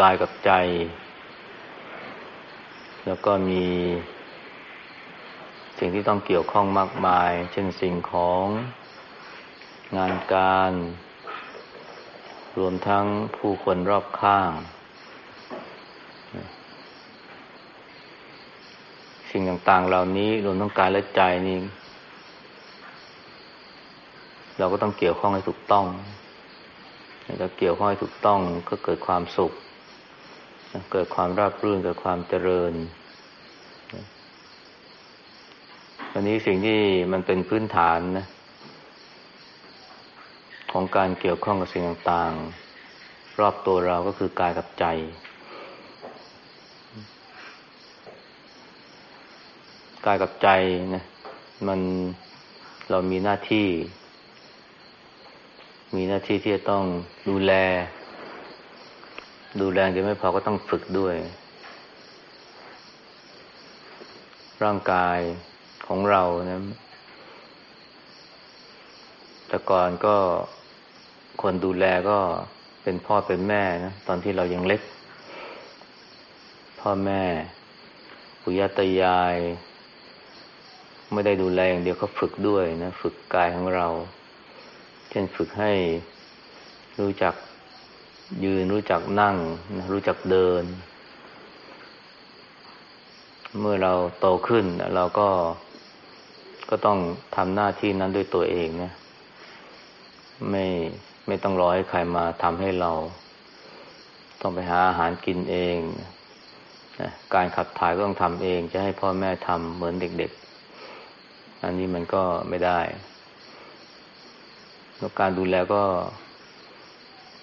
กายกับใจ แล้วก็มี สิ่งที่ต้องเกี่ยวข้องมากมาย เช่นสิ่งของงานการ รวมทั้งผู้คนรอบข้าง สิ่งต่างๆเหล่านี้รวมทั้งกายและใจนี่เราก็ต้องเกี่ยวข้องให้ถูกต้องถ้าเกี่ยวข้องให้ถูกต้องก็เกิดความสุข เกิดความราบรื่นเกิดความเจริญอันนี้สิ่งที่มันเป็นพื้นฐานนะของการเกี่ยวข้องกับสิ่งต่างๆ รอบตัวเราก็คือกายกับใจ กายกับใจนะมันเรามีหน้าที่ มีหน้าที่ที่จะต้องดูแล ดูแลจะไม่พอก็ต้องฝึกด้วย ร่างกายของเรานะแต่ก่อนก็คนดูแลก็เป็นพ่อเป็นแม่นะตอนที่เรายังเล็ก พ่อแม่ปุยตายาย ไม่ได้ดูแลอย่างเดียวเขาฝึกด้วยนะ ฝึกกายของเรา เช่นฝึกให้รู้จัก ยืนรู้จักนั่ง รู้จักเดิน เมื่อเราโตขึ้นเราก็ก็ต้องทำหน้าที่นั้นด้วยตัวเองนะไม่ไม่ต้องรอให้ใครมาทำให้เรา ต้องไปหาอาหารกินเองนะการขับถ่ายก็ต้องทำเอง จะให้พ่อแม่ทำเหมือนเด็ก ๆ อันนี้มันก็ไม่ได้แล้วการดูแลก็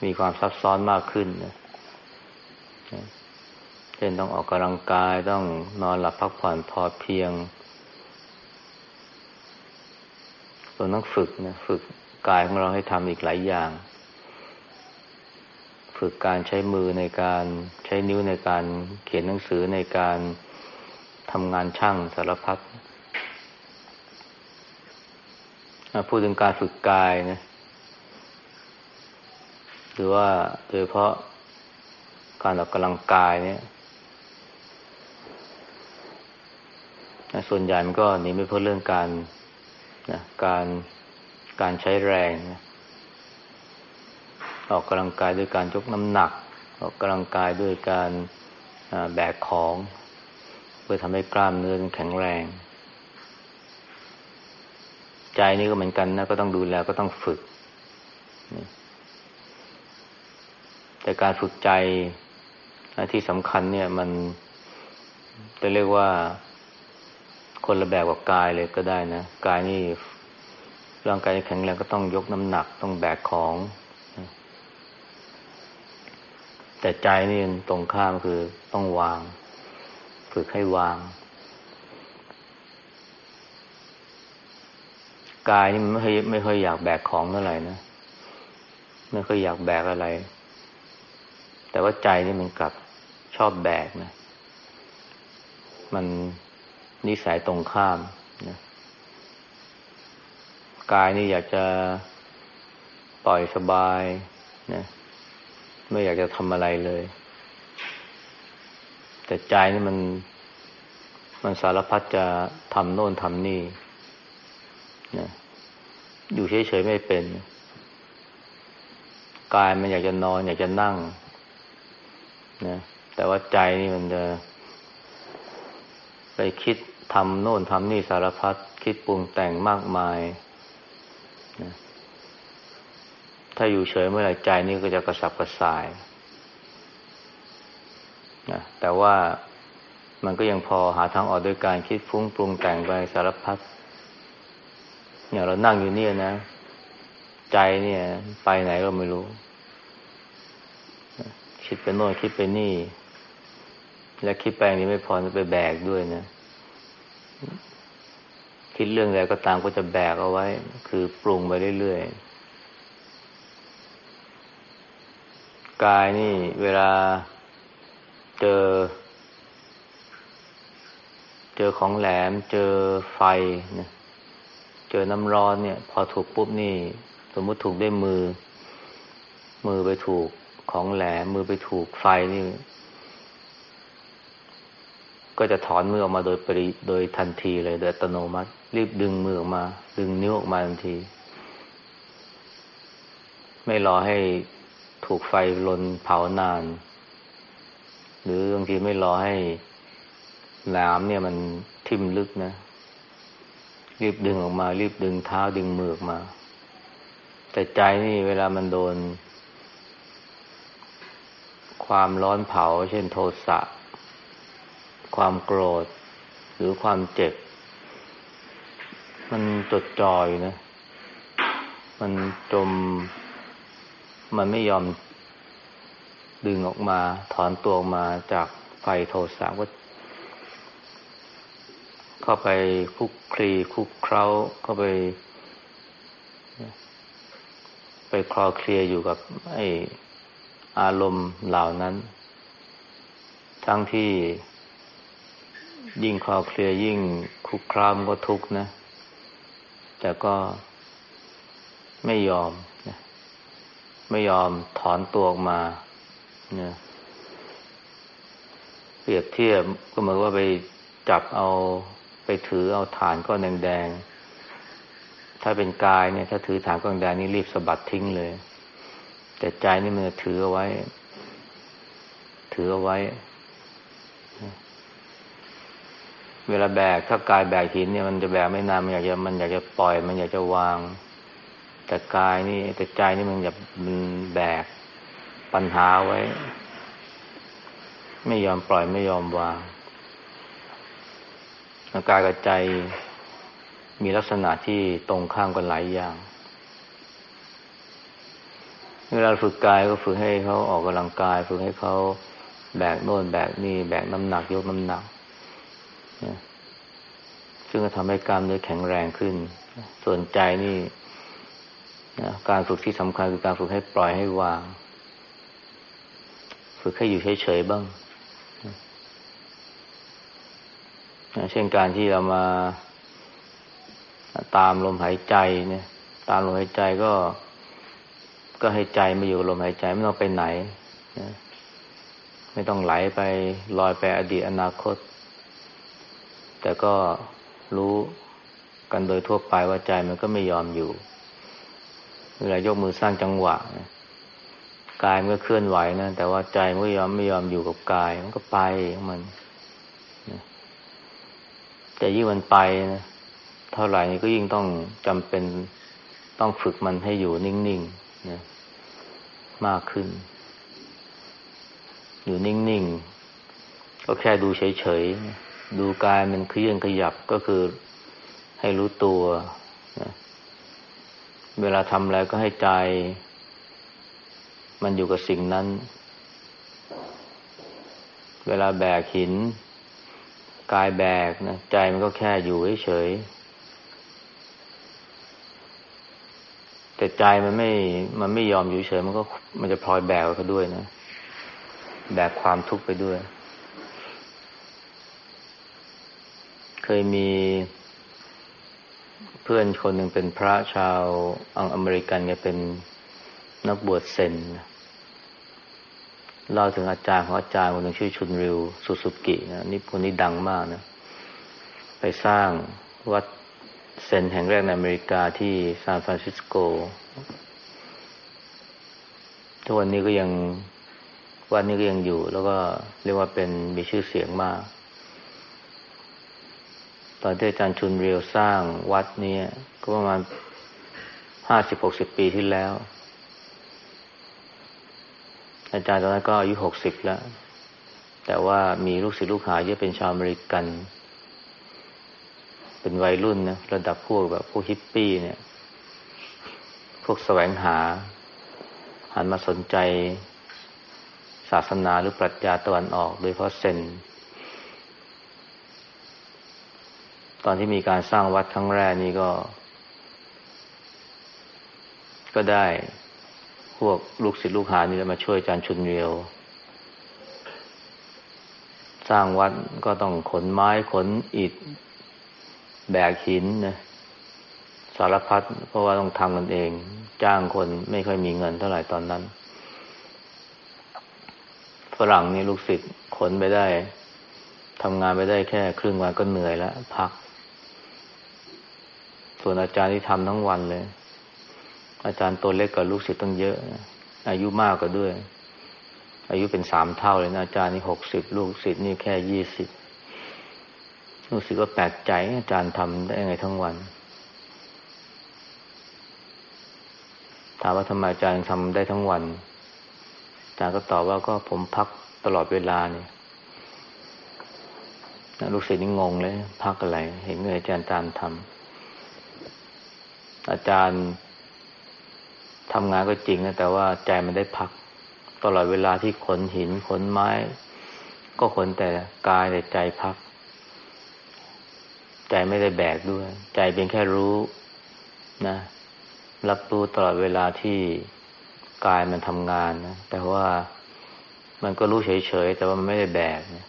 มีความซับซ้อนมากขึ้นนะเช่นต้องออกกำลังกายต้องนอนหลับพักผ่อนพอเพียงเราต้องฝึกนะฝึกกายของเราให้ทำอีกหลายอย่าง ฝึกการใช้มือในการใช้นิ้วในการเขียนหนังสือในการทำงานช่างสารพัดพูดถึงการฝึกกายนะ หรือว่าโดยเพราะการออกกำลังกายเนี่ยส่วนใหญ่มันก็หนีไม่พ้นเรื่องการนะการการใช้แรงนะออกกำลังกายด้วยการยกน้ำหนัก ออกกำลังกายด้วยการแบกของ เพื่อทำให้กล้ามเนื้อแข็งแรง ใจนี่ก็เหมือนกันนะก็ต้องดูแลก็ต้องฝึก แต่การฝึกใจที่สำคัญเนี่ยมันจะเรียกว่าคนละแบบกับกายเลยก็ได้นะกายนี่ร่างกายแข็งแรงก็ต้องยกน้ำหนักต้องแบกของ แต่ใจนี่ตรงข้ามคือต้องวาง ฝึกให้วาง กายนี่ไม่ค่อยไม่ค่อยอยากแบกของเท่าไหร่นะไม่ค่อยอยากแบกอะไร แต่ว่าใจนี่มันกลับชอบแบกนะ มันนิสัยตรงข้ามนะกายนี่อยากจะปล่อยสบายนะไม่อยากจะทำอะไรเลย แต่ใจนี่มัน มันสารพัดจะทำโน่นทำนี่นะอยู่เฉยๆไม่เป็น กายมันอยากจะนอน อยากจะนั่ง นะแต่ว่าใจนี่มันจะ ไปคิดทำโน่นทำนี่สารพัดคิดปรุงแต่งมากมายนะถ้าอยู่เฉยเมื่อไหร่ใจนี่ก็จะกระสับกระส่ายนะแต่ว่ามันก็ยังพอหาทางออกโดยการคิดฟุ้งปรุงแต่งไปสารพัดอย่างเรานั่งอยู่เนี่ยนะ ใจเนี่ย ไปไหนก็ไม่รู้ คิดไปโน่นคิดไปนี่ และคิดไปนี้ไม่พอจะไปแบกด้วยนะ คิดเรื่องอะไรก็ตามก็จะแบกเอาไว้ คือปรุงไปเรื่อยๆ กายนี่เวลาเจอ เจอของแหลม เจอไฟนะเจอน้ำร้อนเนี่ย พอถูกปุ๊บนี่ สมมติถูกด้วยมือ มือไปถูก ของแหลมมือไปถูกไฟนี่ก็จะถอนมือออกมาโดยปริโดยทันทีเลยโดยอัตโนมัติ รีบดึงมือออกมา ดึงนิ้วออกมาทันที ไม่รอให้ถูกไฟลนเผานาน หรือบางทีไม่รอให้หลามเนี่ยมันทิ่มลึกนะ รีบดึงออกมา รีบดึงเท้าดึงมือออกมา แต่ใจนี่เวลามันโดน ความร้อนเผา เช่นโทสะ ความโกรธ หรือความเจ็บ มันจดจ่อยนะ มันจม มันไม่ยอมดึงออกมา ถอนตัวออกมาจากไฟโทสะก็เข้าไปคุกคลีคุกเคล้าเข้าไป ไปคลอเคลียอยู่กับ ไอ อารมณ์เหล่านั้น ทั้งที่ยิ่งคลอเคลียยิ่งคุกคลามก็ทุกข์นะ แต่ก็ไม่ยอมนะไม่ยอมถอนตัวออกมาเนี่ยเปรียบเทียบก็เหมือนว่าไปจับเอาไปถือเอาฐานก้อนแดงๆ ถ้าเป็นกายเนี่ย ถ้าถือฐานก้อนแดงนี่รีบสะบัดทิ้งเลย แต่ใจนี่มันจะถือเอาไว้ ถือเอาไว้ เวลาแบกถ้ากายแบกหินเนี่ยมันจะแบกไม่นานมันอยากจะมันอยากจะปล่อย มันอยากจะวาง แต่กายนี่ แต่ใจนี่มันอยากมันแบกปัญหาไว้ ไม่ยอมปล่อยไม่ยอมวางกายกับใจมีลักษณะที่ตรงข้ามกันหลายอย่าง เวลาฝึกกายก็ฝึกให้เขาออกกำลังกาย ฝึกให้เขาแบกโน่นแบกนี่แบกน้ำหนักยกน้ำหนักซึ่งจะทำให้กล้ามเนื้อแข็งแรงขึ้น ส่วนใจนี่การฝึกที่สำคัญคือการฝึกให้ปล่อยให้วาง ฝึกให้อยู่เฉยๆบ้างเช่นการที่เรามาตามลมหายใจเนี่ย ตามลมหายใจก็ ก็ให้ใจมาอยู่ลมหายใจไม่ต้องไปไหนนะไม่ต้องไหลไปลอยไปอดีตอนาคต แต่ก็รู้กันโดยทั่วไปว่าใจมันก็ไม่ยอมอยู่เวลายกมือสร้างจังหวะกายมันก็เคลื่อนไหวนะแต่ว่าใจมันยอมไม่ยอมอยู่กับกาย มันก็ไปของมันแต่ยิ่งมันไปนะเท่าไหร่นี่ก็ยิ่งต้องจำเป็นต้องฝึกมันให้อยู่นิ่งๆนะ มากขึ้น อยู่นิ่งๆ ก็แค่ดูเฉยๆ ดูกายมันเคลื่อนขยับก็คือให้รู้ตัวนะเวลาทำอะไรก็ให้ใจ มันอยู่กับสิ่งนั้น เวลาแบกหิน กายแบกนะใจมันก็แค่อยู่เฉย แต่ใจมันไม่ มันไม่ยอมอยู่เฉยมันก็มันจะพลอยแบกเขาด้วยนะ แบกความทุกข์ไปด้วย เคยมีเพื่อนคนหนึ่งเป็นพระชาวอังอเมริกันเนี่ยเป็นนักบวชเซนเล่าถึงอาจารย์ของอาจารย์คนหนึ่งชื่อชุนริวสุสุกินะนี่คนนี้ดังมากนะ ไปสร้างวัด เซนแห่งแรกในอเมริกาที่ซานฟรานซิสโก ทุกวันนี้ก็ยังวัดนี้ก็ยังอยู่ แล้วก็เรียกว่าเป็นมีชื่อเสียงมาก ตอนที่อาจารย์ชุนเรียวสร้างวัดนี้ก็ประมาณห้าสิบหกสิบปีที่แล้ว อาจารย์ตอนนั้นก็อายุหกสิบแล้ว แต่ว่ามีลูกศิษย์ลูกหาเยอะเป็นชาวอเมริกันเป็นวัยรุ่นนะระดับพวกแบบพวกฮิปปี้เนี่ย พวกแสวงหา หันมาสนใจศาสนาหรือปรัชญาตะวันออก โดยเพราะเซนตอนที่มีการสร้างวัดครั้งแรกนี่ก็ ก็ได้พวกลูกศิษย์ลูกหานี่มาช่วยอาจารย์ชุนเรียวสร้างวัดก็ต้องขนไม้ขนอิฐ แบกหินนะสารพัดเพราะว่าต้องทำกันเอง จ้างคนไม่ค่อยมีเงินเท่าไหร่ตอนนั้น ฝรั่งนี่ลูกศิษย์ขนไปได้ทำงานไปได้แค่ครึ่งวันก็เหนื่อยแล้วพัก ส่วนอาจารย์ที่ทำทั้งวันเลย อาจารย์ตัวเล็กกว่าลูกศิษย์ต้องเยอะ อายุมากกว่าด้วย อายุเป็นสามเท่าเลยนะอาจารย์นี่หกสิบลูกศิษย์นี่แค่ยี่สิบ ลูกศิษย์ก็แปลกใจอาจารย์ทำได้ไงทั้งวัน ถามว่าทำไมอาจารย์ทำได้ทั้งวันอาจารย์ก็ตอบว่าก็ผมพักตลอดเวลาเนี่ยลูกศิษย์นี่งงเลย พักอะไร เห็นเงยอาจารย์ตามทำอาจารย์ทำงานก็จริงนะแต่ว่าใจมันได้พัก ตลอดเวลาที่ขนหินขนไม้ ก็ขนแต่กายแต่ใจพัก ใจไม่ได้แบกด้วย ใจเพียงแค่รู้นะ รับรู้ตลอดเวลาที่กายมันทำงานนะแต่ว่ามันก็รู้เฉยๆแต่ว่ามันไม่ได้แบกนะ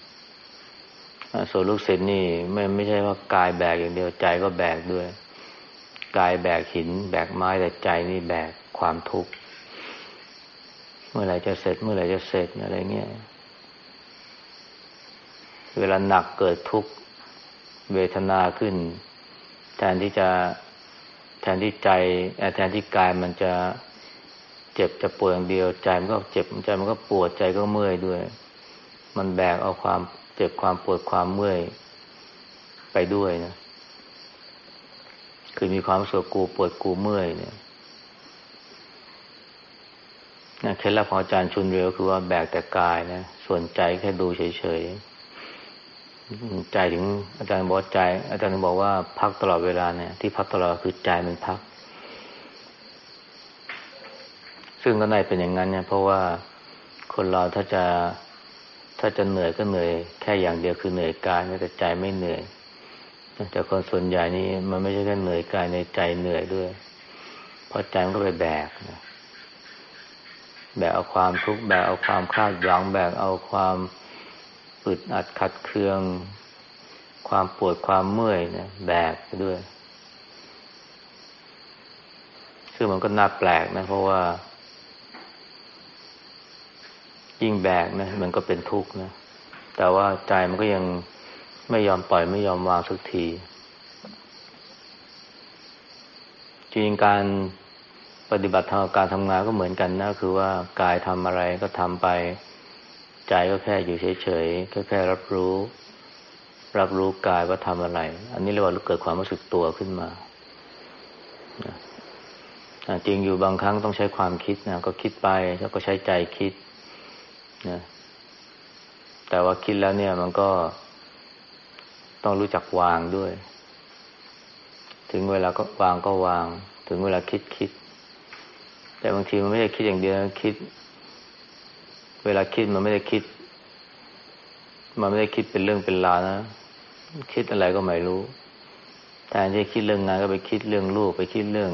ส่วนลูกศิษย์นี่ไม่ไม่ใช่ว่ากายแบกอย่างเดียวใจก็แบกด้วยกายแบกหิน แบกไม้แต่ใจนี่แบกความทุกข์เมื่อไหร่จะเสร็จ เมื่อไหร่จะเสร็จอะไรเงี้ยเวลาหนักเกิดทุกข์ เวทนาขึ้น แทนที่จะแทนที่ใจแทนที่กายมันจะเจ็บจะปวดอย่างเดียว ใจมันก็เจ็บใจมันก็ปวดใจก็เมื่อยด้วย มันแบกเอาความเจ็บความปวดความเมื่อยไปด้วยนะคือมีความสุขกูปวดกูเมื่อยเนี่ยนะเคล็ดลับของอาจารย์ชุนเรียวคือว่าแบกแต่กายนะ ส่วนใจแค่ดูเฉยๆ ใจถึงอาจารย์บอกใจ อาจารย์บอกว่าพักตลอดเวลาเนี่ย ที่พักตลอดคือใจมันพัก ซึ่งก็ในเป็นอย่างนั้นเนี่ย เพราะว่าคนเราถ้าจะถ้าจะเหนื่อยก็เหนื่อยแค่อย่างเดียวคือเหนื่อยกายแต่ใจไม่เหนื่อยแต่คนส่วนใหญ่นี่มันไม่ใช่แค่เหนื่อยกายในใจเหนื่อยด้วย เพราะใจมันก็ไปแบกนะแบกเอาความทุกข์แบกเอาความคาดหวังแบกเอาความ อึดอัดขัดเคือง ความปวดความเมื่อยเนี่ยแบกไปด้วย ซึ่งมันก็น่าแปลกนะ เพราะว่า ยิ่งแบกนะมันก็เป็นทุกข์นะ แต่ว่าใจมันก็ยังไม่ยอมปล่อยไม่ยอมวางสักที จริงการปฏิบัติทางการทำงานก็เหมือนกันนะ คือว่ากายทำอะไรก็ทำไป ใจก็แค่อยู่เฉยๆแค่แค่รับรู้ รับรู้กายว่าทำอะไร อันนี้เรียกว่าเกิดความรู้สึกตัวขึ้นมาจริงอยู่บางครั้งต้องใช้ความคิดนะก็คิดไปแล้วก็ใช้ใจคิดนะแต่ว่าคิดแล้วเนี่ยมันก็ต้องรู้จักวางด้วย ถึงเวลาก็วางก็วาง ถึงเวลาคิดคิด แต่บางทีมันไม่ได้คิดอย่างเดียวคิด เวลาคิดมันไม่ได้คิด มันไม่ได้คิดเป็นเรื่องเป็นราวนะ คิดอะไรก็ไม่รู้แทนที่คิดเรื่องงานก็ไปคิดเรื่องลูกไปคิดเรื่อง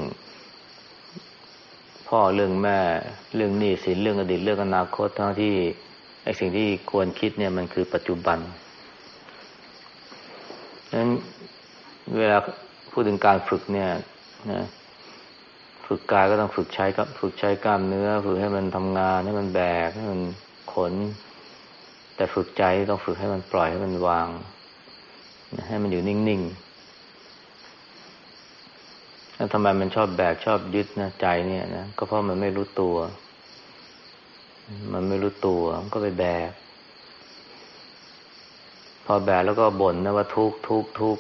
พ่อเรื่องแม่ เรื่องหนี้สินเรื่องอดีตเรื่องอนาคตทั้งที่ไอ้สิ่งที่ควรคิดเนี่ยมันคือปัจจุบันนั้นเวลาพูดถึงการฝึกเนี่ยนะ ฝึกกายก็ต้องฝึกใช้กับฝึกใช้กล้ามเนื้อ ฝึกให้มันทำงานให้มันแบกให้มันขน แต่ฝึกใจต้องฝึกให้มันปล่อยให้มันวาง ให้มันอยู่นิ่งๆแล้วทำไมมันชอบแบกชอบยึดนะใจเนี่ยนะก็เพราะมันไม่รู้ตัว มันไม่รู้ตัวมันก็ไปแบก พอแบกแล้วก็บ่นนะว่าทุกทุกทุก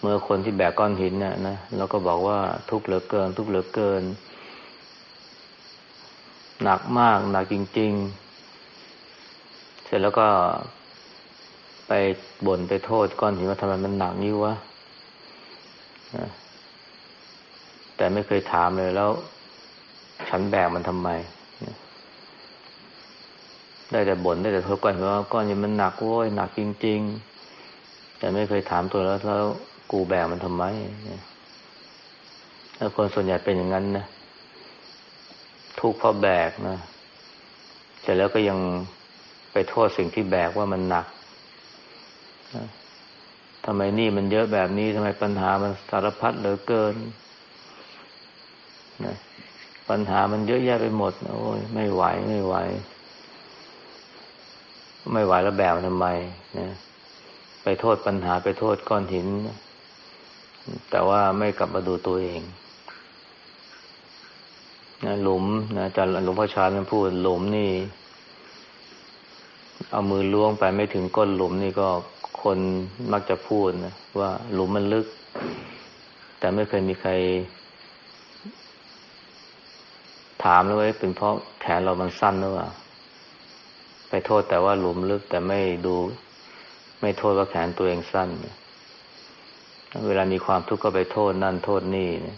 เมื่อคนที่แบกก้อนหินเนี่ยนะแล้วก็บอกว่าทุกข์เหลือเกิน ทุกข์เหลือเกิน หนักมาก หนักจริง ๆ เสร็จแล้วก็ไปบ่นไปโทษก้อนหินว่าทำไมมันหนักนี้วะแต่ไม่เคยถามเลยแล้ว ฉันแบกมันทำไมได้แต่บ่นได้แต่โทบกันหินว่าก้อนนี้มันหนักโว้ยหนักจริง ๆ แต่ไม่เคยถามตัวแล้วแล้ว กูแบกมันทำไมแล้วคนส่วนใหญ่เป็นอย่างนั้นนะทุกข์เพราะแบกนะเสร็จแล้วก็ยังไปโทษสิ่งที่แบกว่ามันหนักทำไมนี่มันเยอะแบบนี้ทำไมปัญหามันสารพัดเหลือเกินนะปัญหามันเยอะแยะไปหมดโอ้ยไม่ไหวไม่ไหว ไม่ไหวแล้วแบกทำไมนะไปโทษปัญหาไปโทษก้อนหิน แต่ว่าไม่กลับมาดูตัวเองนะหลุมนะอาจารย์หลวงพ่อชาญพูดหลุมนี่ เอามือล้วงไปไม่ถึงก้นหลุมนี่ก็คนมักจะพูดนะว่าหลุมมันลึก แต่ไม่เคยมีใคร ถามเลยว่าเป็นเพราะแขนเรามันสั้นหรือเปล่าไปโทษแต่ว่าหลุมลึกแต่ไม่ดู ไม่โทษว่าแขนตัวเองสั้นเเวลามีความทุกข์ก็ไปโทษนั่นโทษนี่น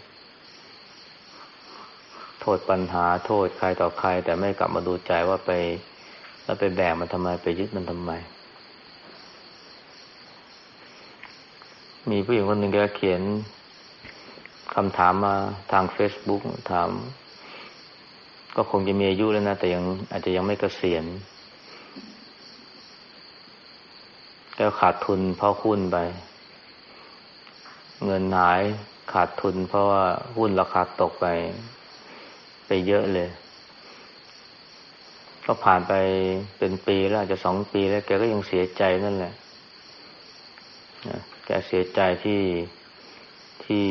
โทษปัญหาโทษใครต่อใคร แต่ไม่กลับมาดูใจว่าไป แล้วไปแบกมันทำไมไปยึดมันทำไม มีผู้หญิงคนหนึ่งแกเขียนคำถามมาทางเฟซบุ๊กถาม ก็คงจะมีอายุแล้วนะ แต่ยังอาจจะยังไม่เกษียณแกขาดทุนเพราะหุ้นไป เงินหายขาดทุน เพราะว่าหุ้นราคาตกไป ไปเยอะเลย ก็ผ่านไปเป็นปีแล้วอาจจะสองปีแล้วแกก็ยังเสียใจนั่นแหละแกเสียใจที่ที่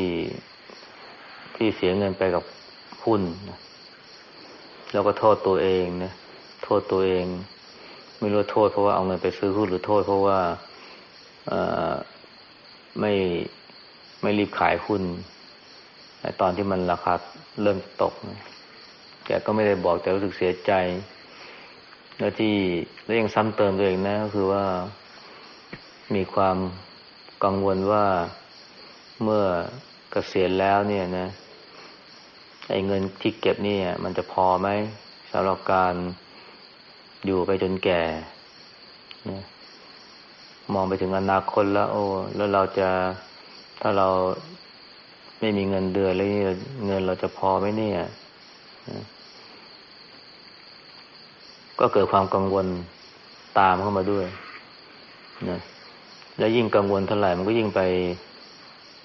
ที่เสียเงินไปกับหุ้นแล้วก็โทษตัวเองนะโทษตัวเอง ไม่รู้โทษเพราะว่าเอาเงินไปซื้อหุ้นหรือโทษเพราะว่าไม่ ไม่รีบขายหุ้นตอนที่มันราคาเริ่มตกนะแกก็ไม่ได้บอกแต่รู้สึกเสียใจ แล้วที่แล้วยังซ้ำเติมตัวเองนะก็คือว่ามีความกังวลว่าเมื่อเกษียณแล้วเนี่ยนะไอ้เงินที่เก็บนี่มันจะพอไหมสำหรับการอยู่ไปจนแก่นะมองไปถึงอนาคตแล้ว โอ้แล้วเราจะ ถ้าเราไม่มีเงินเดือนแล้วเงินเราจะพอไหมเนี่ยก็เกิดความกังวลตามเข้ามาด้วยนะแล้วยิ่งกังวลเท่าไหร่มันก็ยิ่งไป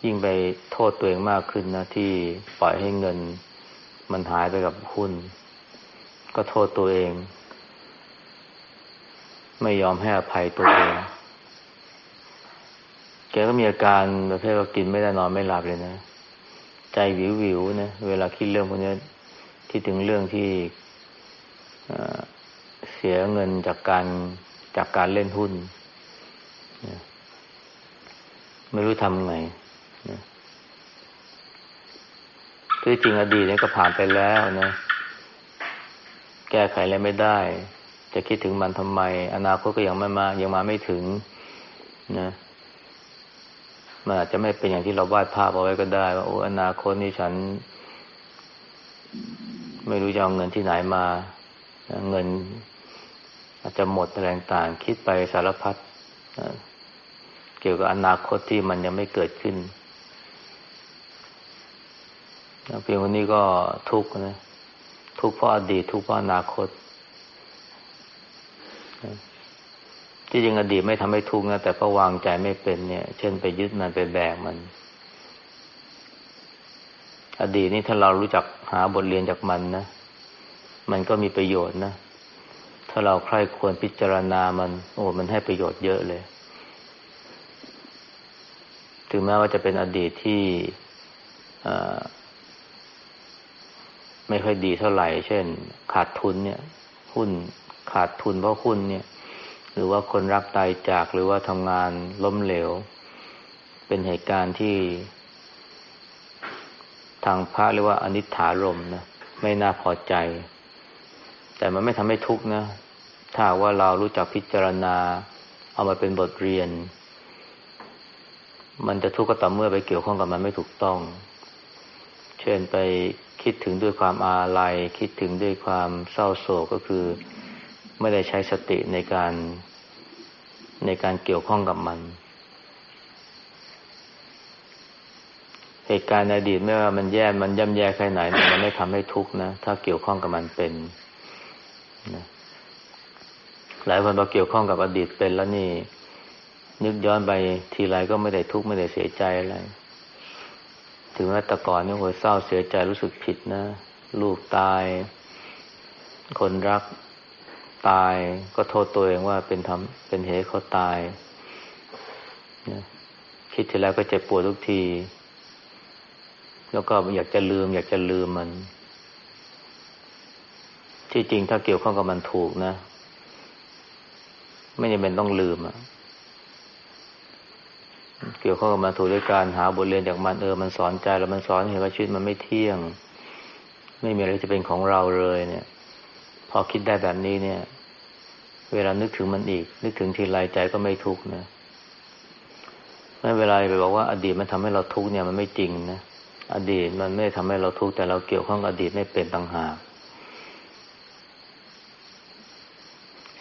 ยิ่งไปโทษตัวเองมากขึ้นนะที่ปล่อยให้เงิน มันหายไปกับหุ้น ก็โทษตัวเอง ไม่ยอมให้อภัยตัวเอง กก็มีอาการประเภทว่ากินไม่ได้นอนไม่หลับเลยนะ ใจวิววิวนะเวลาคิดเรื่องพวกนี้ที่ถึงเรื่องที่เสียเงินจากการจากการเล่นหุ้น ไม่รู้ทำไงคือจริงอดีตนี่ก็ผ่านไปแล้วนะ แก้ไขอะไรไม่ได้ จะคิดถึงมันทำไม อนาคตก็ยังไม่มา ยังมาไม่ถึงนะ มันอาจจะไม่เป็นอย่างที่เราวาดภาพเอาไว้ก็ได้ ว่าโอ้อนาคตนี่ฉัน ไม่รู้จะเอาเงินที่ไหนมา เงิน อาจจะหมดแรงต่างคิดไปสารพัดเกี่ยวกับอนาคตที่มันยังไม่เกิดขึ้นเพียงคนนี้ก็ทุกข์นะทุกข์เพราะอดีตทุกข์เพราะอนาคต ที่จริงอดีตไม่ทำให้ทุกข์นะแต่เพระวางใจไม่เป็นเนี่ย เช่นไปยึดมันไปแบกมัน อดีตนี่ถ้าเรารู้จักหาบทเรียนจากมันนะมันก็มีประโยชน์นะถ้าเราใคร่ควรพิจารณามัน โอ้มันให้ประโยชน์เยอะเลย ถึงแม้ว่าจะเป็นอดีตที่ไม่ค่อยดีเท่าไหร่ เช่น ขาดทุนเนี่ย หุ้นขาดทุนเพราะหุ้นเนี่ย หรือว่าคนรักตายจากหรือว่าทำงานล้มเหลว เป็นเหตุการณ์ที่ ทางพระเรียกว่าอนิจฐารมนะไม่น่าพอใจ แต่มันไม่ทำให้ทุกข์นะ ถ้าว่าเรารู้จักพิจารณา เอามาเป็นบทเรียน มันจะทุกข์ก็ต่อเมื่อไปเกี่ยวข้องกับมันไม่ถูกต้อง เช่นไปคิดถึงด้วยความอาลัย คิดถึงด้วยความเศร้าโศกก็คือไม่ได้ใช้สติในการ ในการเกี่ยวข้องกับมัน เหตุการณ์ในอดีตไม่ว่ามันแย่ มันย่ำแย่แค่ไหน มันไม่ทำให้ทุกข์นะ ถ้าเกี่ยวข้องกับมันเป็นนะหลายคนพอเกี่ยวข้องกับอดีตเป็นแล้วนี่ นึกย้อนไปทีไรก็ไม่ได้ทุกข์ไม่ได้เสียใจอะไร ถึงแม้แต่ก่อนนี่โหยเศร้าเสียใจรู้สึกผิดนะ ลูกตาย คนรัก ตาย ก็โทษตัวเองว่าเป็นทำเป็นเหตุเขาตายนะคิดทีแล้วก็เจ็บปวดทุกที แล้วก็อยากจะลืม อยากจะลืมมัน ที่จริงถ้าเกี่ยวข้องกับมันถูกนะ ไม่จำเป็นต้องลืมอะเกี่ยวข้องกับมันถูกด้วยการหาบทเรียนจากมันเออมันสอนใจแล้วมันสอนเห็นว่าชีวิตมันไม่เที่ยง ไม่มีอะไรจะเป็นของเราเลยเนี่ย พอคิดได้แบบนี้เนี่ย เวลานึกถึงมันอีก นึกถึงทีไรใจก็ไม่ทุกข์นะไม่เวลาไปบอกว่าอดีตมันทำให้เราทุกข์เนี่ยมันไม่จริงนะอดีตมันไม่ทำให้เราทุกข์แต่เราเกี่ยวข้องกับอดีตไม่เป็นต่างหาก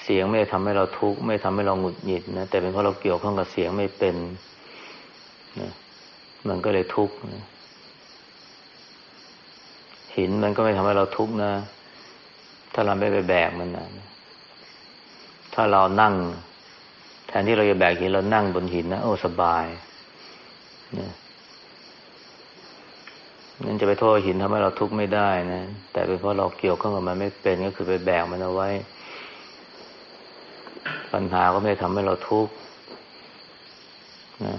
เสียงไม่ทำให้เราทุกข์ไม่ทำให้เราหงุดหงิดนะแต่เป็นเพราะเราเกี่ยวข้องกับเสียงไม่เป็นนะมันก็เลยทุกข์นะหินมันก็ไม่ทำให้เราทุกข์นะ ถ้าเราไม่ไปแบกมันนะถ้าเรานั่ง แทนที่เราจะแบกหินเรานั่งบนหินนะโอ้สบายนะนั่นจะไปโทษหินทำให้เราทุกข์ไม่ได้นะแต่เป็นเพราะเราเกี่ยวข้องกับมันไม่เป็นก็คือไปแบกมันเอาไว้ ปัญหาก็ไม่ทำให้เราทุกข์นะ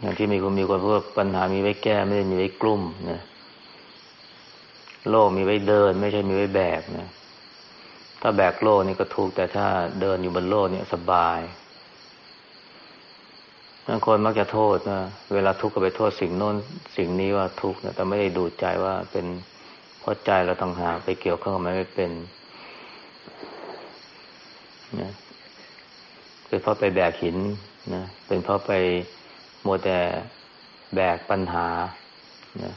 อย่างที่มีคนมีคนพูดปัญหามีไว้แก้ไม่ได้มีไว้กลุ่มนะ โลกมีไว้เดิน ไม่ใช่มีไว้แบกนะ ถ้าแบกโลกนี่ก็ทุกแต่ถ้าเดินอยู่บนโลกนี่สบายบางคนมักจะโทษนะเวลาทุกข์ก็ไปโทษสิ่งโน้นสิ่งนี้ว่าทุกข์นะแต่ไม่ได้ดูใจว่าเป็นเพราะใจเราต่างหากไปเกี่ยวข้องกับมันไม่เป็นนะเป็นเพราะไปแบกหินนะเป็นเพราะไปมัวแต่แบกปัญหานะ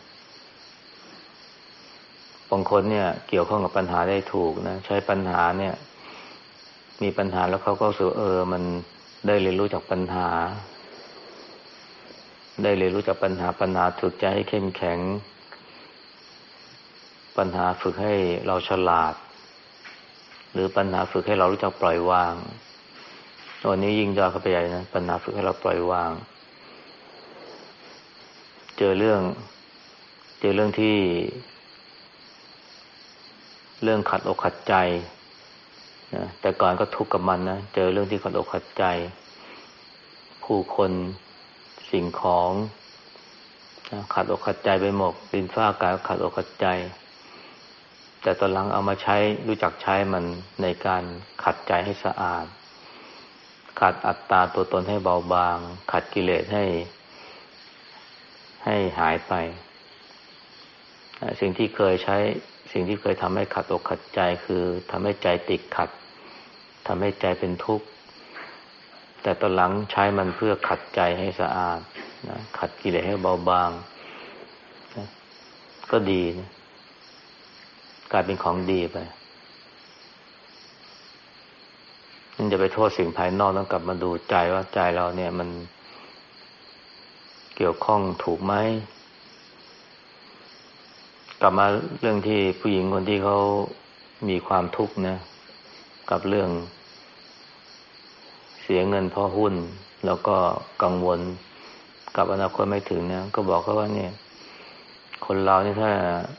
บางคนเนี่ย เกี่ยวข้องกับปัญหาได้ถูกนะใช้ปัญหาเนี่ย มีปัญหาแล้วเขาก็สูเออ มันได้เรียนรู้จากปัญหา ได้เรียนรู้จากปัญหาปัญหาฝึกใจให้เข้มแข็ง ปัญหาฝึกให้เราฉลาด หรือปัญหาฝึกให้เรารู้จักปล่อยวางตัวนี้ยิ่งยอดเข้าไปใหญ่นะปัญหาฝึกให้เราปล่อยวาง เจอเรื่อง เจอเรื่องที่ เรื่องขัดอกขัดใจนะแต่ก่อนก็ทุกข์กับมันนะเจอเรื่องที่ขัดอกขัดใจ ผู้คนสิ่งของนะขัดอกขัดใจไปหมดดินฟ้าอากาศขัดอกขัดใจ แต่ตอนหลังเอามาใช้รู้จักใช้มันในการขัดใจให้สะอาด ขัดอัตตาตัวตนให้เบาบาง ขัดกิเลสให้ ให้หายไป สิ่งที่เคยใช้ สิ่งที่เคยทำให้ขัดอกขัดใจคือทำให้ใจติดขัดทำให้ใจเป็นทุกข์ แต่ตอนหลังใช้มันเพื่อขัดใจให้สะอาดนะขัดกิเลสให้เบาบางนะก็ดีนะกลายเป็นของดีไปนั่นจะไปโทษสิ่งภายนอกต้องกลับมาดูใจว่าใจเราเนี่ยมันเกี่ยวข้องถูกไหม กลับมาเรื่องที่ผู้หญิงคนที่เขามีความทุกข์นะ กับเรื่อง เสียเงินเพราะหุ้น แล้วก็กังวลกับอนาคตไม่ถึงนะก็บอกเขาว่าเนี่ย คนเราเนี่ยถ้า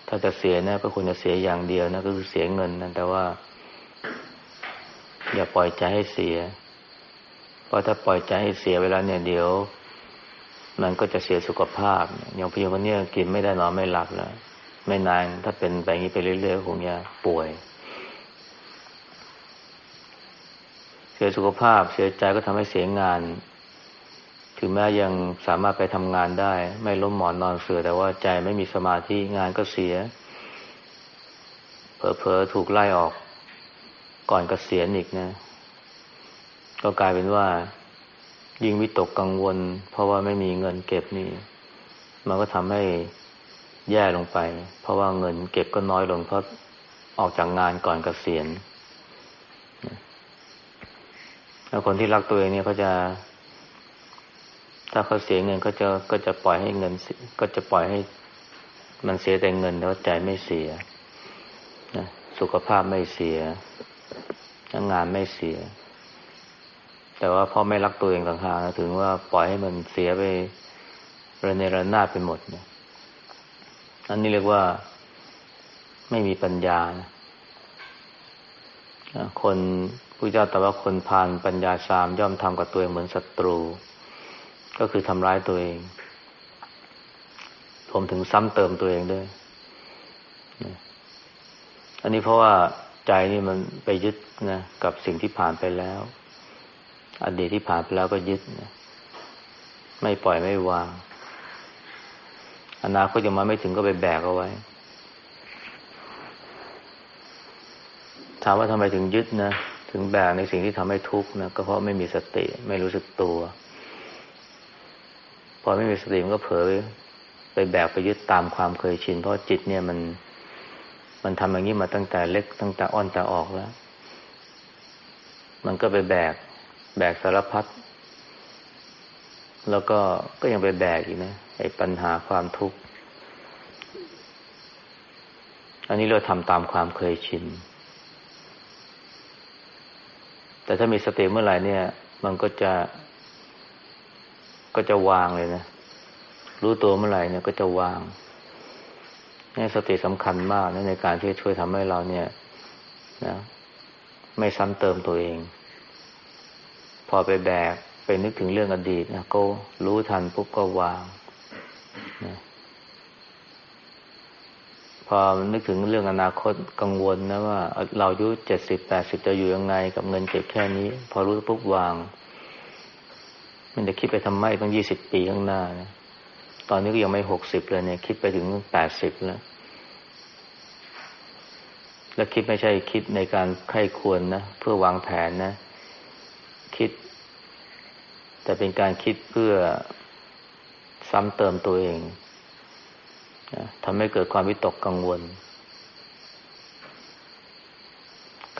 ถ้าจะเสียนะ ก็ควรจะเสียอย่างเดียวนะก็คือเสียเงินนะแต่ว่า อย่าปล่อยใจให้เสีย เพราะถ้าปล่อยใจให้เสียเวลาเนี่ยเดี๋ยว มันก็จะเสียสุขภาพอย่างพี่คนนี้กินไม่ได้นอนไม่หลับแล้ว ไม่นานถ้าเป็นแบบนี้ไปเรื่อยๆคงจะป่วย เสียสุขภาพเสียใจก็ทำให้เสียงาน ถึงแม้ยังสามารถไปทำงานได้ ไม่ล้มหมอนนอนเสือแต่ว่าใจไม่มีสมาธิงานก็เสียเผลอๆถูกไล่ออก ก่อนกเกษียณอีกนะ ก็กลายเป็นว่า ยิ่งวิตกกังวล เพราะว่าไม่มีเงินเก็บนี่ มันก็ทำให้ แย่ลงไป เพราะว่าเงินเก็บก็น้อยลงเพราะออกจากงานก่อนกเกษียณแล้วคนที่รักตัวเองเนี่ยเขาจะ ถ้าเขาเสียเงินก็จะก็จะปล่อยให้เงิน ก็จะปล่อยให้ มันเสียแต่เงินแต่ว่าใจไม่เสียนะสุขภาพไม่เสียงานไม่เสีย แต่ว่าพอไม่รักตัวเองต่างหากถึงว่าปล่อยให้มันเสียไประเนระนาดไปหมดเนี่ย อันนี้เรียกว่าไม่มีปัญญานะคนผู้เจ้าแต่ว่าคนผ่านปัญญาสามย่อมทำกับตัวเองเหมือนศัตรู ก็คือทำร้ายตัวเองผมถึงซ้ำเติมตัวเองด้วย อันนี้เพราะว่าใจนี่มันไปยึดนะกับสิ่งที่ผ่านไปแล้ว อดีตที่ผ่านไปแล้วก็ยึดนะไม่ปล่อยไม่วาง อนาคตยังมาไม่ถึงก็ไปแบกเอาไว้ ถามว่าทำไมถึงยึดนะ ถึงแบกในสิ่งที่ทำให้ทุกข์นะ ก็เพราะไม่มีสติ ไม่รู้สึกตัว พอไม่มีสติมันก็เผลอไปแบกไปยึดตามความเคยชิน เพราะจิตเนี่ยมันมันทำอย่างนี้มาตั้งแต่เล็กตั้งแต่อ้อนแต่ออกแล้ว มันก็ไปแบก แบกสารพัด แล้วก็ก็ยังไปแบกอีกนะ ไอ้ปัญหาความทุกข์ อันนี้เราทำตามความเคยชิน แต่ถ้ามีสติเมื่อไหร่เนี่ย มันก็จะ ก็จะวางเลยนะ รู้ตัวเมื่อไหร่เนี่ยก็จะวางนี่สติสำคัญมากนะในการที่ช่วยทำให้เราเนี่ย นะ ไม่ซ้ำเติมตัวเอง พอไปแบกไปนึกถึงเรื่องอดีตนะก็รู้ทันปุ๊บก็วาง นะพอนึกถึงเรื่องอนาคตกังวลนะว่า เราอายุเจ็ดสิบแปดสิบจะอยู่ยังไง กับเงินเก็บแค่นี้ พอรู้ปุ๊บวาง มันจะคิดไปทำไมต้องยี่สิบปีข้างหน้านะตอนนี้ก็ยังไม่หกสิบเลยเนี่ย คิดไปถึงแปดสิบแล้วและคิดไม่ใช่คิดในการไข้ควรนะเพื่อวางแผนนะ คิด แต่เป็นการคิดเพื่อ ซ้ำเติมตัวเองทำให้เกิดความวิตกกังวล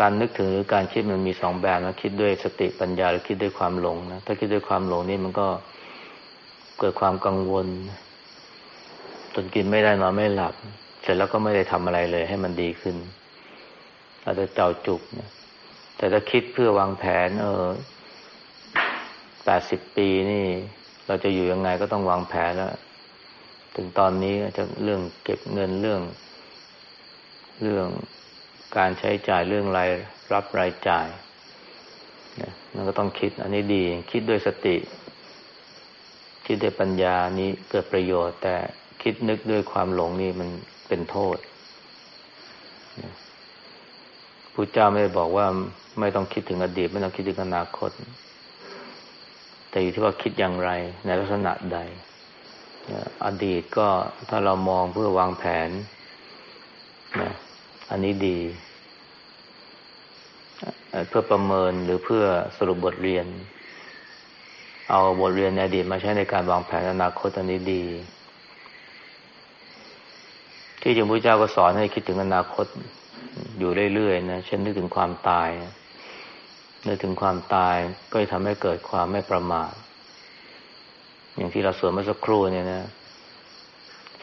การนึกถึงหรือการคิดมันมีสองแบบนะคิดด้วยสติปัญญาหรือคิดด้วยความหลงนะถ้าคิดด้วยความหลงนี่มันก็เกิดความกังวลจนกินไม่ได้นอนไม่หลับ เสร็จแล้วก็ไม่ได้ทำอะไรเลย ให้มันดีขึ้น อาจจะเจ้าจุกนะแต่ถ้าคิดเพื่อวางแผน เออแปดสิบปีนี่ เราจะอยู่ยังไงก็ต้องวางแผนแล้ว ถึงตอนนี้จะเรื่องเก็บเงินเรื่อง เรื่องการใช้จ่ายเรื่องรายรับรายจ่ายเนี่ยมันก็ต้องคิด อันนี้ดี คิดด้วยสติ คิดด้วยปัญญานี้เกิดประโยชน์ แต่คิดนึกด้วยความหลงนี่มันเป็นโทษพระเจ้าไม่ได้บอกว่าไม่ต้องคิดถึงอดีต ไม่ต้องคิดถึงอนาคต แต่อยู่ที่ว่าคิดอย่างไร ในลักษณะใด อดีตก็ถ้าเรามองเพื่อวางแผนนะอันนี้ดี เพื่อประเมินหรือเพื่อสรุปบทเรียน เอาบทเรียนในอดีตมาใช้ในการวางแผนอนาคตอันนี้ดี ที่จริงพระเจ้าก็สอนให้คิดถึงอนาคตอยู่เรื่อยๆนะเช่นนึกถึงความตายนึ นึกถึงความตายก็จะทำให้เกิดความไม่ประมาทอย่างที่เราสวดเมื่อสักครู่เนี่ยนะ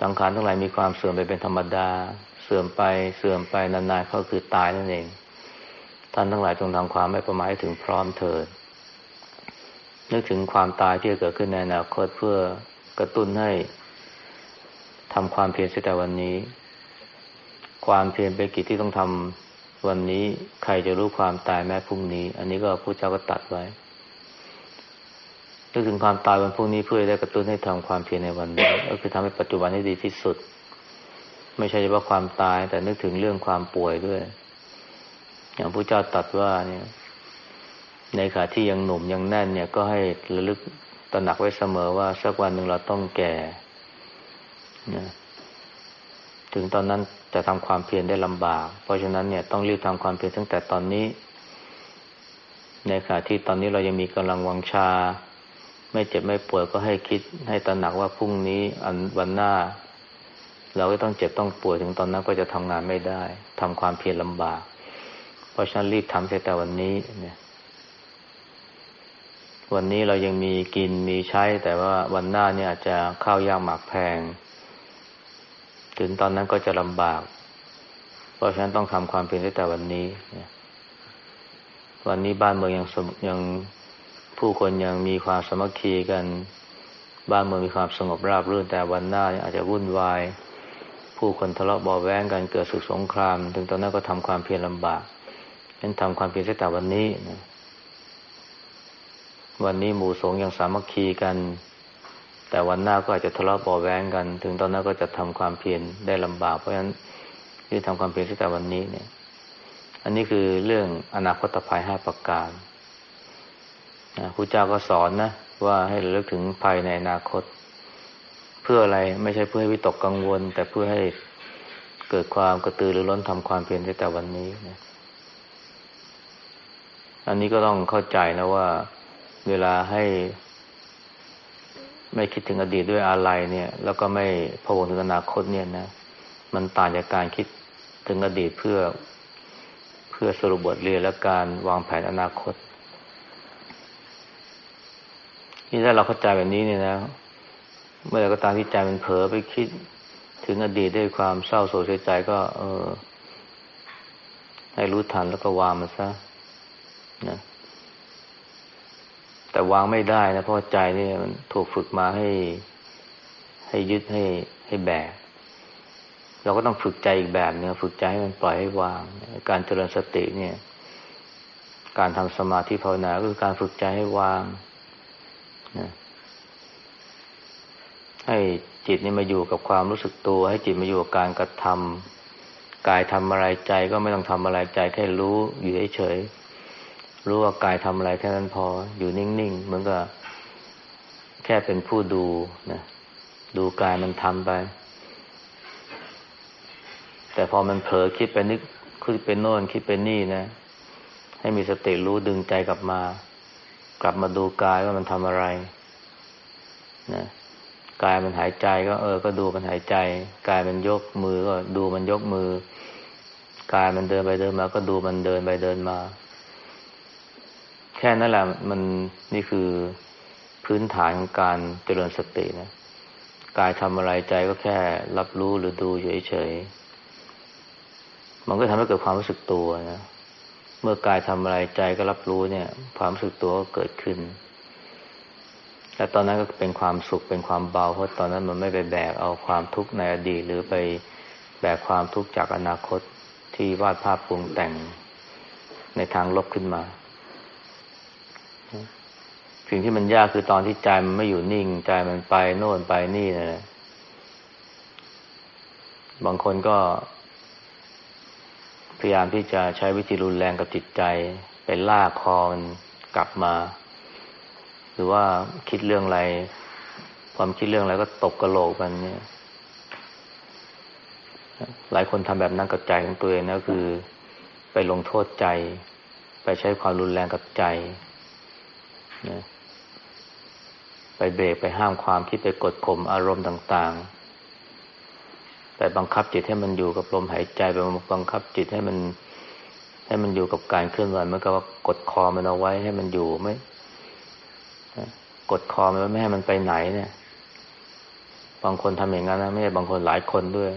สังขารทั้งหลายมีความเสื่อมไปเป็นธรรมดา เสื่อมไปเสื่อมไปนานๆก็คือตายนั่นเอง ท่านทั้งหลายจงทำความไม่ประมาทให้ถึงพร้อมเถิดนึกถึงความตายที่จะเกิดขึ้นในอนาคตเพื่อกระตุ้นให้ทำความเพียรแต่วันนี้ ความเพียรเป็นกิจที่ต้องทำ วันนี้ใครจะรู้ความตายแม้พรุ่งนี้ อันนี้ก็พระเจ้าก็ตัดไว้นึกถึงความตายวันพรุ่งนี้เพื่อได้กระตุ้นให้ทำความเพียรในวันนี้ ก็คือทำให้ปัจจุบันให้ดีที่สุด ไม่ใช่เฉพาะความตาย แต่นึกถึงเรื่องความป่วยด้วย อย่างพระเจ้าตัดว่าเนี่ย ในขณะที่ยังหนุ่มยังแน่นเนี่ยก็ให้ระลึกตระหนักไว้เสมอว่าสักวันหนึ่งเราต้องแก่นะถึงตอนนั้น จะทำความเพียรได้ลำบาก เพราะฉะนั้นเนี่ยต้องรีบทำความเพียรตั้งแต่ตอนนี้ ในขณะที่ตอนนี้เรายังมีกำลังวังชา ไม่เจ็บไม่ป่วยก็ให้คิดให้ตระหนักว่าพรุ่งนี้อันวันหน้า เราก็ต้องเจ็บต้องป่วยถึงตอนนั้นก็จะทำงานไม่ได้ทำความเพียรลำบาก เพราะฉะนั้นรีบทำแต่วันนี้เนี่ยวันนี้เรายังมีกินมีใช้ แต่ว่าวันหน้าเนี่ยอาจจะข้าวยากหมากแพง ถึงตอนนั้นก็จะลำบาก เพราะฉะนั้นต้องทำความเพียรตั้งแต่วันนี้วันนี้บ้านเมืองยังยังผู้คนยังมีความสมัคคีกัน บ้านเมืองมีความสงบราบรื่นแต่วันหน้าอาจจะวุ่นวาย ผู้คนทะเลาะเบาแวงกันเกิดศึกสงคราม ถึงตอนนั้นก็ทำความเพียรลำบากในฉันทำความเพียรแต่วันนี้นะวันนี้หมู่สงยังสามัคคีกัน แต่วันหน้าก็อาจจะทะเลาะเบาแวงกัน ถึงตอนนั้นก็จะทำความเพียรได้ลำบาก เพราะฉะนั้นที่ทำความเพียรแต่วันนี้เนี่ย อันนี้คือเรื่องอนาคตภัยห้าประการนะครูเจ้าก็สอนนะว่าให้ระลึกถึงภัยในอนาคต เพื่ออะไรไม่ใช่เพื่อให้วิตกกังวล แต่เพื่อให้เกิดความกระตือรือร้นทำความเพียรในแต่วันนี้นะอันนี้ก็ต้องเข้าใจนะว่า เวลาให้ ไม่คิดถึงอดีตด้วยอะไรเนี่ย แล้วก็ไม่พวงถึงอนาคตเนี่ยนะ มันต่างจากการคิดถึงอดีตเพื่อเพื่อสรุปบทเรียนและการวางแผนอนาคตนี่ถ้าเราเข้าใจแบบนี้เนี่ยนะ เมื่อไรก็ตามที่ใจมันเผลอไปคิดถึงอดีตด้วยความเศร้าโศกเสียใจก็ เออ ให้รู้ทันแล้วก็วางมันซะนะ แต่วางไม่ได้นะเพราะใจนี่มันถูกฝึกมาให้ ให้ยึดให้ให้แบกเราก็ต้องฝึกใจอีกแบบเนึงฝึกใจให้มันปล่อยให้วาง การเจริญสติเนี่ย การทำสมาธิภาวนาก็คือการฝึกใจให้วางนะให้จิตนี่มาอยู่กับความรู้สึกตัว ให้จิตมาอยู่กับการกระทำกายทำอะไรใจก็ไม่ต้องทำอะไรใจแค่รู้อยู่เฉย รู้ว่ากายทำอะไรแค่นั้นพอ อยู่นิ่งๆ เหมือนกับแค่เป็นผู้ดูนะ ดูกายมันทำไป แต่พอมันเผลอคิดไปนึกคิดเป็นโน่นคิดเป็นนี่นะ ให้มีสติรู้ดึงใจกลับมา กลับมาดูกายว่ามันทำอะไร นะกายมันหายใจก็เออ ก็ดูมันหายใจ กายมันยกมือก็ดูมันยกมือ กายมันเดินไปเดินมา ก็ดูมันเดินไปเดินมา แค่นั้นแหละมันนี่คือพื้นฐานของการเจริญสตินะกายทำอะไรใจก็แค่รับรู้หรือดูเฉยๆมันก็ทำให้เกิดความรู้สึกตัวนะเมื่อกายทำอะไรใจก็รับรู้เนี่ย ความรู้สึกตัวก็เกิดขึ้นและตอนนั้นก็เป็นความสุขเป็นความเบาเพราะตอนนั้นมันไม่ไปแบกเอาความทุกข์ในอดีตหรือไปแบกความทุกข์จากอนาคตที่วาดภาพปรุงแต่งในทางลบขึ้นมา สิ่งที่มันยากคือตอนที่ใจมันไม่อยู่นิ่ง ใจมันไปโน่นไปนี่นะบางคนก็ พยายามที่จะใช้วิธีรุนแรงกับจิตใจ ไปลากคอมันกลับมา หรือว่าคิดเรื่องอะไร ความคิดเรื่องอะไรก็ตกกระโหลกมันเนี่ย หลายคนทำแบบนั้นกับใจของตัวเองนะคือ ไปลงโทษใจ ไปใช้ความรุนแรงกับใจนะ ไปเบรกไปห้ามความคิดไปกดข่มอารมณ์ต่าง ๆ ไปบังคับจิตให้มันอยู่กับลมหายใจไปบังคับจิตให้มัน ให้มันอยู่กับการเคลื่อนไหวเหมือนกับว่ากดคอมันเอาไว้ให้มันอยู่ไม่กดคอมันไม่ให้มันไปไหนเนี่ย บางคนทำอย่างนั้นนะไม่ใช่บางคนหลายคนด้วย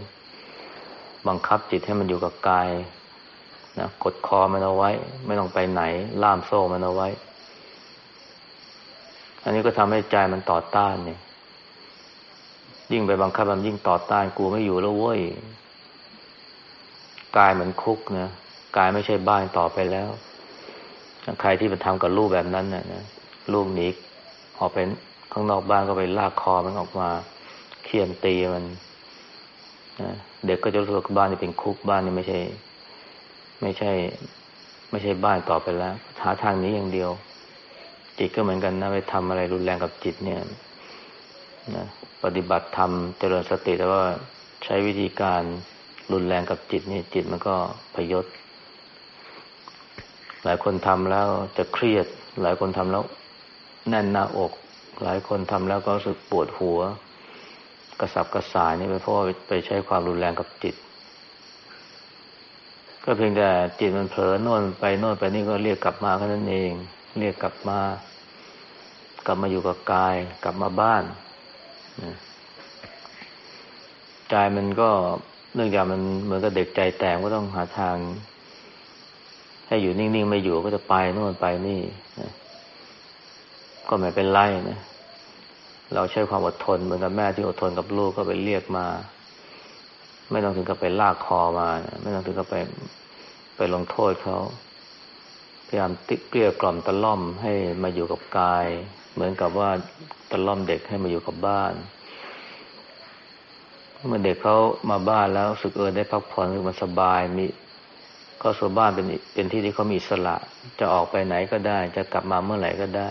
บังคับจิตให้มันอยู่กับกายนะกดคอมันเอาไว้ ไม่ต้องไปไหน ล่ามโซ่มันเอาไว้ อันนี้ก็ทำให้ใจมันต่อต้านเนี่ย ยิ่งไปบังคับมันยิ่งต่อต้านกูไม่อยู่แล้วเว้ยกายเหมือนคุกนะกายไม่ใช่บ้านต่อไปแล้วใครที่มันทำกับลูกแบบนั้นเนี่ยนะลูกหนีออกไปข้างนอกบ้านก็ไปลากคอมันออกมาเคี่ยนตีมันนะเด็กก็จะรู้สึกบ้านนี่เป็นคุกบ้านนี่ไม่ใช่ ไม่ใช่ ไม่ใช่บ้านต่อไปแล้วหาทางนี้อย่างเดียว จิตก็เหมือนกันนะไปทำอะไรรุนแรงกับจิตเนี่ยนะปฏิบัติธรรมเจริญสติแต่ว่าใช้วิธีการรุนแรงกับจิตนี่จิตมันก็พยศ หลายคนทำแล้วจะเครียด หลายคนทำแล้วแน่นหน้าอก หลายคนทำแล้วก็รู้สึกปวดหัว กระสับกระส่ายนี่เป็นเพราะไปใช้ความรุนแรงกับจิต ก็เพียงแต่จิตมันเผลอโน่นไปโน่นไปนี่ก็เรียกกลับมาแค่นั้นเอง เรียกกลับมา กลับมาอยู่กับกาย กลับมาบ้านใจมันก็เนื่องจากมันเหมือนกับเด็กใจแตกก็ต้องหาทาง ให้อยู่นิ่งๆไม่อยู่ก็จะไปโน่นไปนี่นะก็ไม่เป็นไรนะเราใช้ความอดทนเหมือนกับแม่ที่อดทนกับลูกก็ไปเรียกมา ไม่ต้องถึงกับไปลากคอมา ไม่ต้องถึงกับไปไปลงโทษเขา พยายามติเกลี้ยกล่อมตะล่อมให้มาอยู่กับกาย เหมือนกับว่าตะล่อมเด็กให้มาอยู่กับบ้าน เมื่อเด็กเขามาบ้านแล้วสึกเออได้พักผ่อนมันสบายมีก็ส่วนบ้านเป็นเป็นที่ที่เขามีสละ จะออกไปไหนก็ได้ จะกลับมาเมื่อไหร่ก็ได้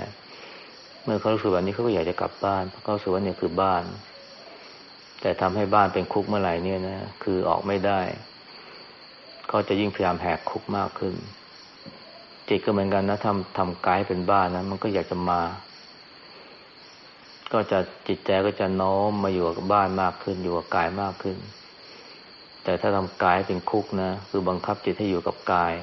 เมื่อเขารู้สึกแบบนี้เขาก็อยากจะกลับบ้านเพราะเขาสึกว่าเนี่ยคือบ้าน แต่ทำให้บ้านเป็นคุกเมื่อไหร่เนี่ยนะคือออกไม่ได้ ก็จะยิ่งพยายามแหกคุกมากขึ้น จิตก็เหมือนกันนะทำทำกายเป็นบ้านนะ มันก็อยากจะมา ก็จะจิตใจก็จะโน้มมาอยู่กับบ้านมากขึ้น อยู่กับกายมากขึ้น แต่ถ้าทำกายเป็นคุกนะ คือบังคับจิตให้อยู่กับกาย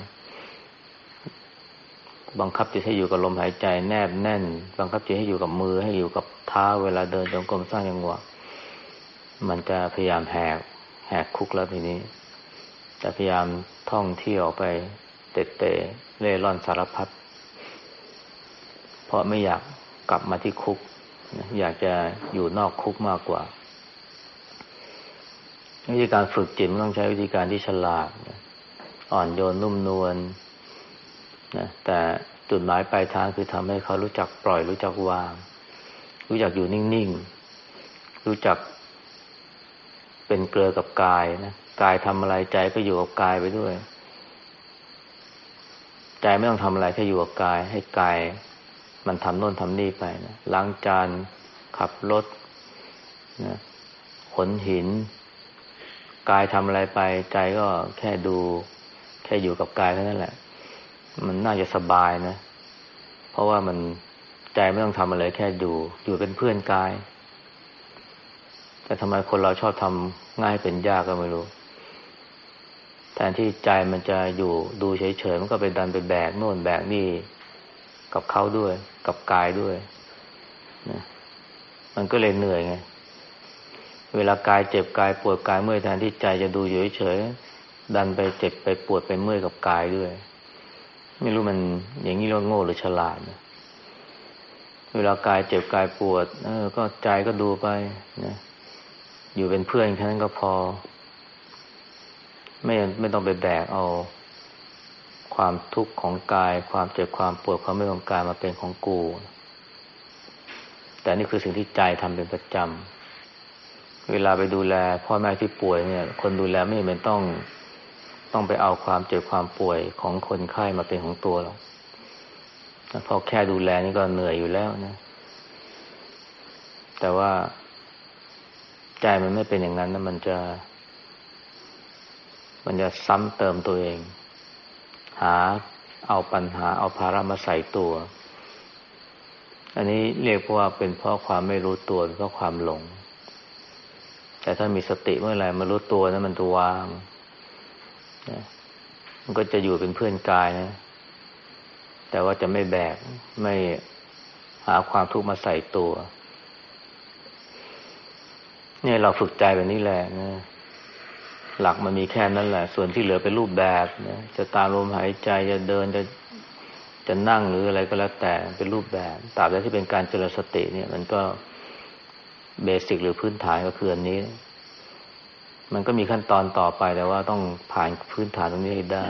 บังคับจิตให้อยู่กับลมหายใจแนบแน่น บังคับจิตให้อยู่กับมือให้อยู่กับเท้าเวลาเดินจงกรมสร้างยังหวะมันจะพยายามแหกแหกคุกแล้วทีนี้ จะพยายามท่องเที่ยวไป เตะเตะเล่ร่อนสารพัดเพราะไม่อยากกลับมาที่คุก อยากจะอยู่นอกคุกมากกว่า วิธีการฝึกจิตมันต้องใช้วิธีการที่ฉลาด อ่อนโยนนุ่มนวลนะแต่จุดหมายปลายทางคือทำให้เขารู้จักปล่อยรู้จักวาง รู้จักอยู่นิ่งๆ รู้จักเป็นเกลือกับกายนะกายทำอะไรใจก็อยู่กับกายไปด้วย ใจไม่ต้องทำอะไรแค่อยู่กับกาย ให้กายมันทำโน่นทำนี่ไปนะล้างจานขับรถนะขนหิน กายทำอะไรไป ใจก็แค่ดู แค่อยู่กับกายเท่านั้นแหละ มันน่าจะสบายนะ เพราะว่ามันใจไม่ต้องทำอะไรแค่ดูอยู่เป็นเพื่อนกาย แต่ทำไมคนเราชอบทำง่ายเป็นยากก็ไม่รู้ แทนที่ใจมันจะอยู่ดูเฉยๆมันก็ไปดันไปแบกโน่นแบกนี่กับเขาด้วย กับกายด้วยนะมันก็เลยเหนื่อยไง เวลากายเจ็บกายปวดกายเมื่อยแทนที่ใจจะดูอยู่เฉยๆดันไปเจ็บไปปวดไปเมื่อยกับกายด้วย ไม่รู้มันอย่างนี้เราโง่หรือฉลาดนะเวลากายเจ็บกายปวด เออ ก็ใจก็ดูไปนะอยู่เป็นเพื่อนแค่นั้นก็พอ ไม่ไม่ต้องไปแบกเอา ความทุกข์ของกาย ความเจ็บความปวดความไม่ของกายมาเป็นของกู แต่นี่คือสิ่งที่ใจทำเป็นประจำเวลาไปดูแล พ่อแม่ที่ป่วยเนี่ย คนดูแลไม่เป็นต้องต้องไปเอาความเจ็บความป่วยของคนไข้มาเป็นของตัวหรอกพอแค่ดูแลนี่ก็เหนื่อยอยู่แล้วนะ แต่ว่าใจมันไม่เป็นอย่างนั้นนะมันจะ มันจะซ้ำเติมตัวเอง หาเอาปัญหาเอาภาระมาใส่ตัว อันนี้เรียกว่าเป็นเพราะความไม่รู้ตัวเพราะความหลง แต่ถ้ามีสติเมื่อไหร่มารู้ตัวนะั้นมันจะวางนะมันก็จะอยู่เป็นเพื่อนกายนะ แต่ว่าจะไม่แบกไม่หาความทุกข์มาใส่ตัว เนี่ยเราฝึกใจแบบนี้แหละนะ หลักมันมีแค่นั้นแหละ ส่วนที่เหลือเป็นรูปแบบนะจะตามลมหายใจจะเดินจะจะนั่งหรืออะไรก็แล้วแต่เป็นรูปแบบตราบใดที่เป็นการเจริญสติเนี่ย มันก็เบสิกหรือพื้นฐานก็คืออันนี้ มันก็มีขั้นตอนต่อไปแต่ว่าต้องผ่านพื้นฐานตรงนี้ให้ได้